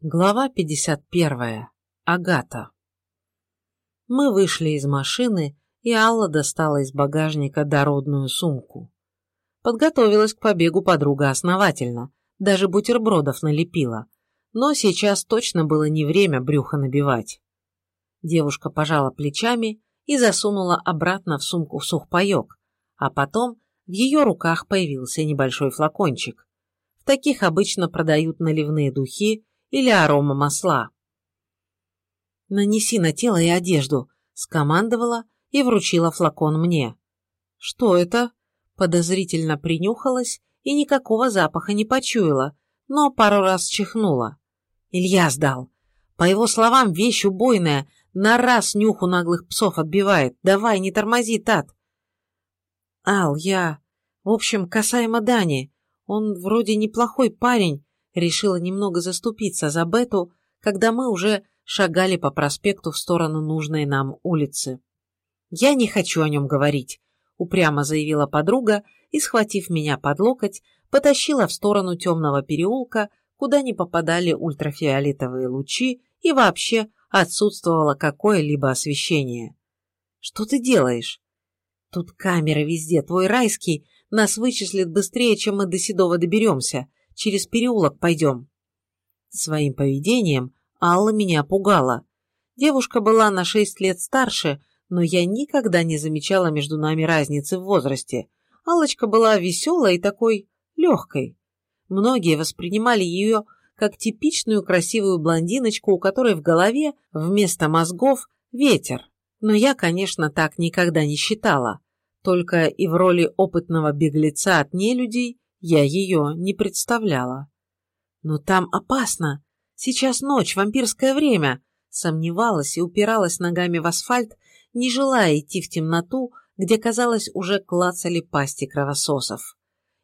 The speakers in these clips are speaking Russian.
Глава 51. Агата. Мы вышли из машины, и Алла достала из багажника дородную сумку. Подготовилась к побегу подруга основательно, даже бутербродов налепила, но сейчас точно было не время брюхо набивать. Девушка пожала плечами и засунула обратно в сумку сухпайок, а потом в ее руках появился небольшой флакончик. В таких обычно продают наливные духи, или арома масла. «Нанеси на тело и одежду», – скомандовала и вручила флакон мне. «Что это?» – подозрительно принюхалась и никакого запаха не почуяла, но пару раз чихнула. Илья сдал. По его словам, вещь убойная, на раз нюху наглых псов отбивает. Давай, не тормози, Тат. Ал, я... В общем, касаемо Дани. Он вроде неплохой парень, решила немного заступиться за Бету, когда мы уже шагали по проспекту в сторону нужной нам улицы. «Я не хочу о нем говорить», — упрямо заявила подруга и, схватив меня под локоть, потащила в сторону темного переулка, куда не попадали ультрафиолетовые лучи и вообще отсутствовало какое-либо освещение. «Что ты делаешь?» «Тут камеры везде, твой райский нас вычислит быстрее, чем мы до Седова доберемся», через переулок пойдем». Своим поведением Алла меня пугала. Девушка была на шесть лет старше, но я никогда не замечала между нами разницы в возрасте. Аллочка была веселой и такой легкой. Многие воспринимали ее как типичную красивую блондиночку, у которой в голове вместо мозгов ветер. Но я, конечно, так никогда не считала. Только и в роли опытного беглеца от нелюдей я ее не представляла. Но там опасно. Сейчас ночь, вампирское время. Сомневалась и упиралась ногами в асфальт, не желая идти в темноту, где, казалось, уже клацали пасти кровососов.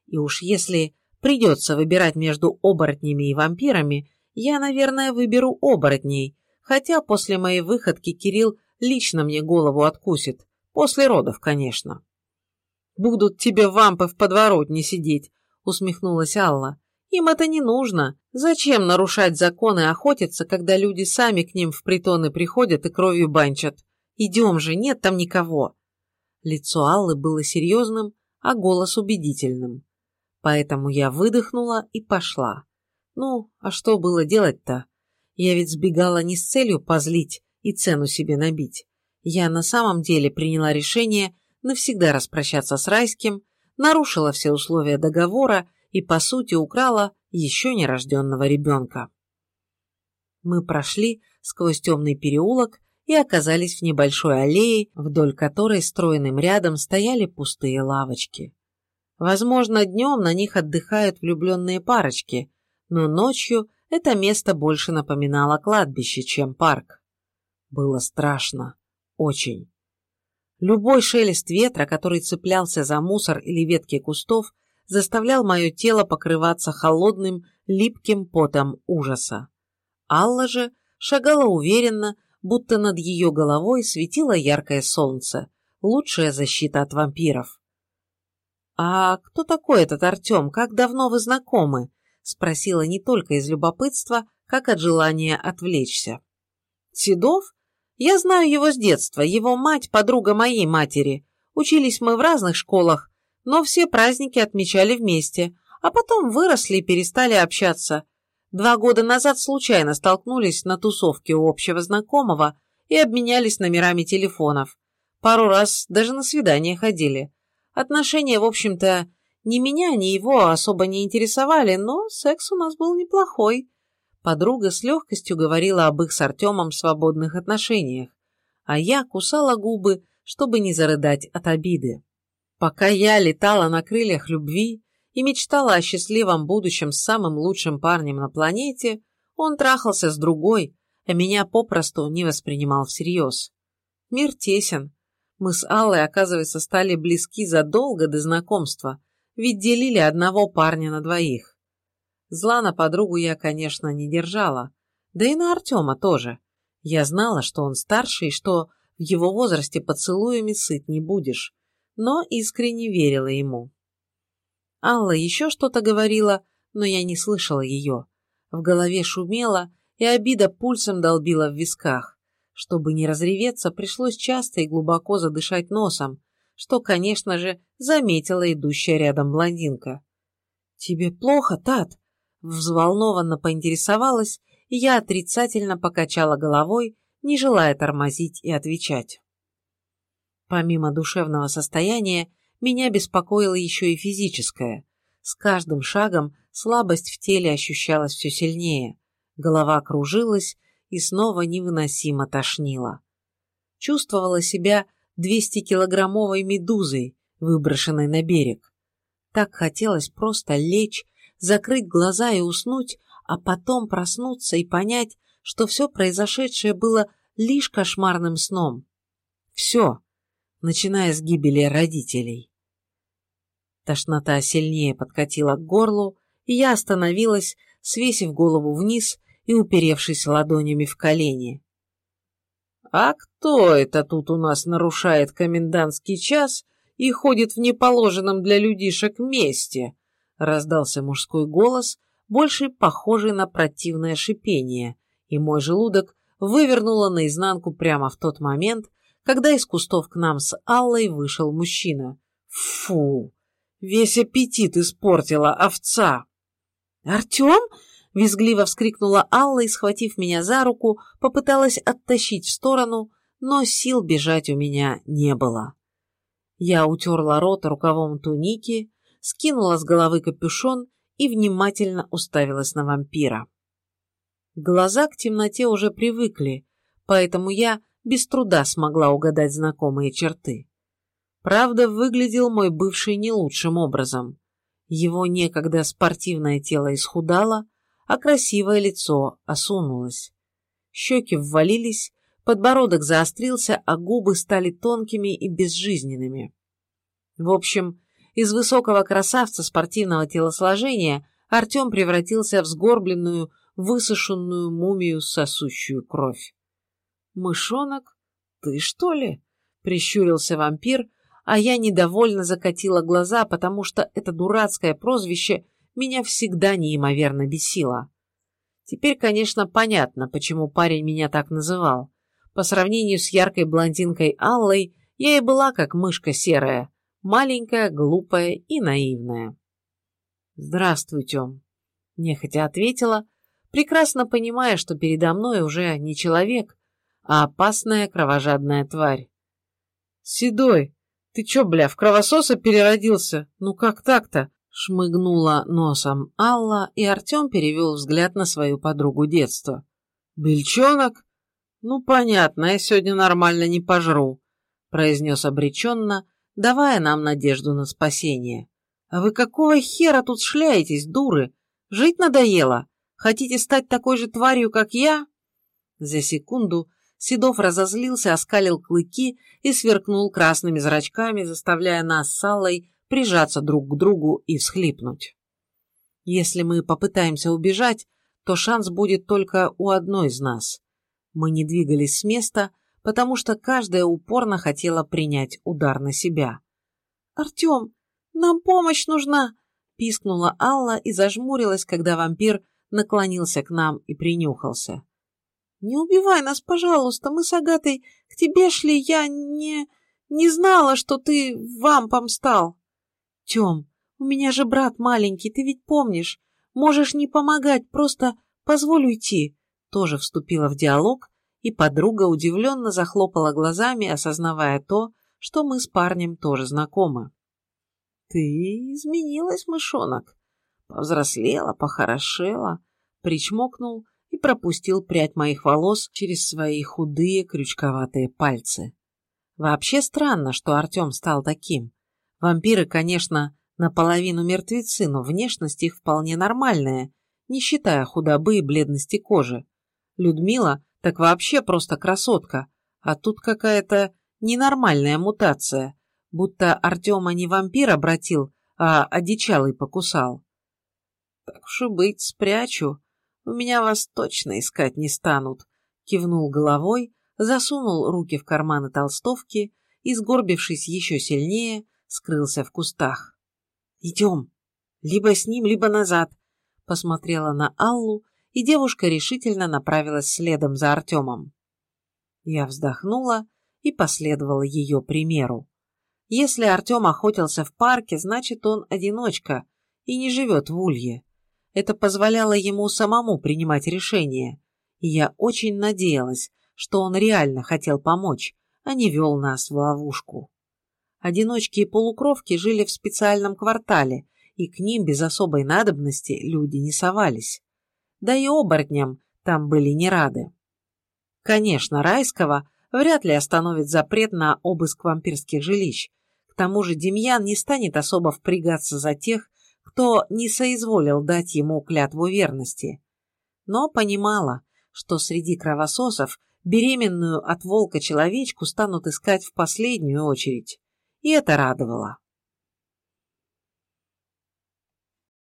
И уж если придется выбирать между оборотнями и вампирами, я, наверное, выберу оборотней, хотя после моей выходки Кирилл лично мне голову откусит. После родов, конечно. Будут тебе вампы в подворотне сидеть, усмехнулась Алла. Им это не нужно. Зачем нарушать законы и охотиться, когда люди сами к ним в притоны приходят и кровью банчат? Идем же, нет там никого. Лицо Аллы было серьезным, а голос убедительным. Поэтому я выдохнула и пошла. Ну, а что было делать-то? Я ведь сбегала не с целью позлить и цену себе набить. Я на самом деле приняла решение навсегда распрощаться с Райским нарушила все условия договора и, по сути, украла еще нерожденного ребенка. Мы прошли сквозь темный переулок и оказались в небольшой аллее, вдоль которой стройным рядом стояли пустые лавочки. Возможно, днем на них отдыхают влюбленные парочки, но ночью это место больше напоминало кладбище, чем парк. Было страшно. Очень. Любой шелест ветра, который цеплялся за мусор или ветки кустов, заставлял мое тело покрываться холодным, липким потом ужаса. Алла же шагала уверенно, будто над ее головой светило яркое солнце, лучшая защита от вампиров. «А кто такой этот Артем? Как давно вы знакомы?» – спросила не только из любопытства, как от желания отвлечься. «Седов? Я знаю его с детства, его мать – подруга моей матери. Учились мы в разных школах, но все праздники отмечали вместе, а потом выросли и перестали общаться. Два года назад случайно столкнулись на тусовке у общего знакомого и обменялись номерами телефонов. Пару раз даже на свидания ходили. Отношения, в общем-то, ни меня, ни его особо не интересовали, но секс у нас был неплохой. Подруга с легкостью говорила об их с Артемом свободных отношениях, а я кусала губы, чтобы не зарыдать от обиды. Пока я летала на крыльях любви и мечтала о счастливом будущем с самым лучшим парнем на планете, он трахался с другой, а меня попросту не воспринимал всерьез. Мир тесен. Мы с Аллой, оказывается, стали близки задолго до знакомства, ведь делили одного парня на двоих. Зла на подругу я, конечно, не держала. Да и на Артема тоже. Я знала, что он старше и что в его возрасте поцелуями сыт не будешь, но искренне верила ему. Алла еще что-то говорила, но я не слышала ее. В голове шумело, и обида пульсом долбила в висках. Чтобы не разреветься, пришлось часто и глубоко задышать носом, что, конечно же, заметила идущая рядом блондинка. «Тебе плохо, Тат?» Взволнованно поинтересовалась, и я отрицательно покачала головой, не желая тормозить и отвечать. Помимо душевного состояния, меня беспокоило еще и физическое. С каждым шагом слабость в теле ощущалась все сильнее, голова кружилась и снова невыносимо тошнила. Чувствовала себя 200-килограммовой медузой, выброшенной на берег. Так хотелось просто лечь, закрыть глаза и уснуть, а потом проснуться и понять, что все произошедшее было лишь кошмарным сном. Все, начиная с гибели родителей. Тошнота сильнее подкатила к горлу, и я остановилась, свесив голову вниз и уперевшись ладонями в колени. «А кто это тут у нас нарушает комендантский час и ходит в неположенном для людишек месте?» — раздался мужской голос, больше похожий на противное шипение, и мой желудок вывернуло наизнанку прямо в тот момент, когда из кустов к нам с Аллой вышел мужчина. «Фу! Весь аппетит испортила овца!» «Артем?» — визгливо вскрикнула Алла и, схватив меня за руку, попыталась оттащить в сторону, но сил бежать у меня не было. Я утерла рот рукавом туники, скинула с головы капюшон и внимательно уставилась на вампира. Глаза к темноте уже привыкли, поэтому я без труда смогла угадать знакомые черты. Правда, выглядел мой бывший не лучшим образом. Его некогда спортивное тело исхудало, а красивое лицо осунулось. Щеки ввалились, подбородок заострился, а губы стали тонкими и безжизненными. В общем, из высокого красавца спортивного телосложения Артем превратился в сгорбленную, высушенную мумию, сосущую кровь. «Мышонок, ты что ли?» — прищурился вампир, а я недовольно закатила глаза, потому что это дурацкое прозвище меня всегда неимоверно бесило. Теперь, конечно, понятно, почему парень меня так называл. По сравнению с яркой блондинкой Аллой, я и была как мышка серая, маленькая, глупая и наивная. «Здравствуй, Тем», — нехотя ответила, прекрасно понимая, что передо мной уже не человек, а опасная кровожадная тварь. «Седой, ты чё, бля, в кровососа переродился? Ну как так-то?» Шмыгнула носом Алла, и Артем перевел взгляд на свою подругу детства. «Бельчонок? Ну, понятно, я сегодня нормально не пожру», произнес обреченно, давая нам надежду на спасение. «А вы какого хера тут шляетесь, дуры? Жить надоело? Хотите стать такой же тварью, как я?» За секунду Седов разозлился, оскалил клыки и сверкнул красными зрачками, заставляя нас с Аллой прижаться друг к другу и всхлипнуть. Если мы попытаемся убежать, то шанс будет только у одной из нас. Мы не двигались с места, потому что каждая упорно хотела принять удар на себя. «Артем, нам помощь нужна!» – пискнула Алла и зажмурилась, когда вампир наклонился к нам и принюхался. «Не убивай нас, пожалуйста, мы с Агатой к тебе шли, я не... не знала, что ты вампом стал». «Тем, у меня же брат маленький, ты ведь помнишь. Можешь не помогать, просто позволь уйти». Тоже вступила в диалог, и подруга удивленно захлопала глазами, осознавая то, что мы с парнем тоже знакомы. «Ты изменилась, мышонок. Повзрослела, похорошела», — причмокнул и пропустил прядь моих волос через свои худые крючковатые пальцы. Вообще странно, что Артем стал таким. Вампиры, конечно, наполовину мертвецы, но внешность их вполне нормальная, не считая худобы и бледности кожи. Людмила так вообще просто красотка, а тут какая-то ненормальная мутация, будто Артема не вампир обратил, а одичалый покусал. Так уж и быть, спрячу, у меня вас точно искать не станут», — кивнул головой, засунул руки в карманы толстовки и, сгорбившись еще сильнее, скрылся в кустах. «Идем. Либо с ним, либо назад», — посмотрела на Аллу и девушка решительно направилась следом за Артемом. Я вздохнула и последовала ее примеру. Если Артем охотился в парке, значит, он одиночка и не живет в Улье. Это позволяло ему самому принимать решения, и я очень надеялась, что он реально хотел помочь, а не вел нас в ловушку. Одиночки и полукровки жили в специальном квартале, и к ним без особой надобности люди не совались. Да и оборотням там были не рады. Конечно, райского вряд ли остановит запрет на обыск вампирских жилищ. К тому же Демьян не станет особо впрягаться за тех, кто не соизволил дать ему клятву верности. Но понимала, что среди кровососов беременную от волка человечку станут искать в последнюю очередь. И это радовало.